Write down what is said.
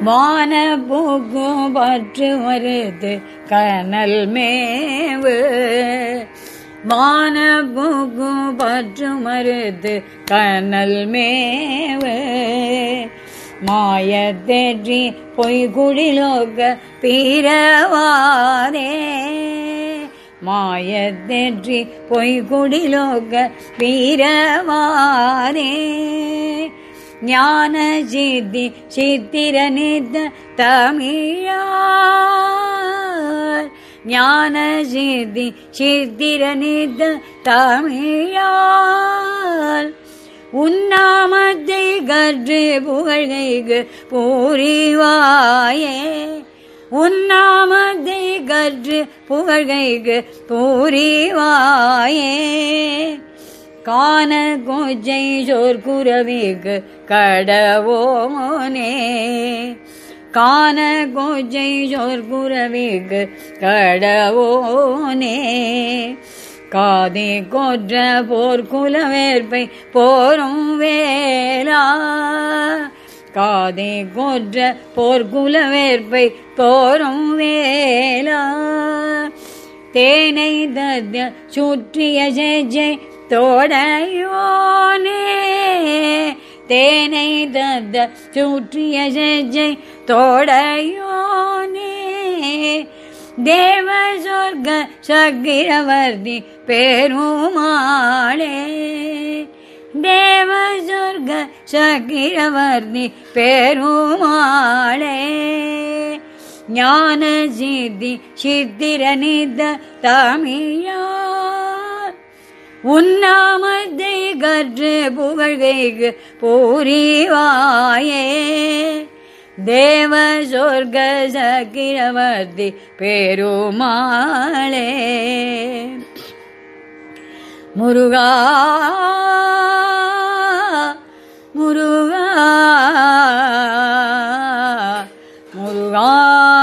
மான பூக்கும் பற்று மருது கனல் மேவு. மான பூக்கும் பற்று மருது கனல் மேவு. மாயத்தேற்றி பொய்குடிலோக பீரவாரே மாயத்தேற்றி பொய்குடிலோக பீரவாரே ஞான சித்தி சித்திரனித்த தமிழார். ஞான சித்தி சித்திரனித்த தமிழார். உன்னாமத்தை கற்று புகழ்கைக்கு பூரிவாயே. உன்னாமத்தை கற்று புகழ்கைக்கு பூரிவாயே. காண கோஜை சோர்குரவிக்கு கடவோனே காண கோஜை சோர்குரவிக்கு கடவோனே காதி கொன்ற போர்க்குலவேற்பை போரும் வேளா. காதி கொன்ற போர்க்குலவேற்பை போரும் வேலா தேனை தத்ய சுற்றிய ஜெய் ஜெய் தேனை தத்த சுற்றிய ஜெஜை தோடையோனே தேவ சொர்க்க சக்கிரவர்த்தி பெருமாளே தேவ சொர்க்க சக்கிரவர்த்தி பெருமாளே ஞான சித்தி சித்திரனித தமிழார் உன்னாமத்தை கற்று புகழ்கைக்கு பூரிவாயே. தேவ சொர்க்க சக்கிரவர்த்தி பெருமாளே. முருகா முருகா முருகா.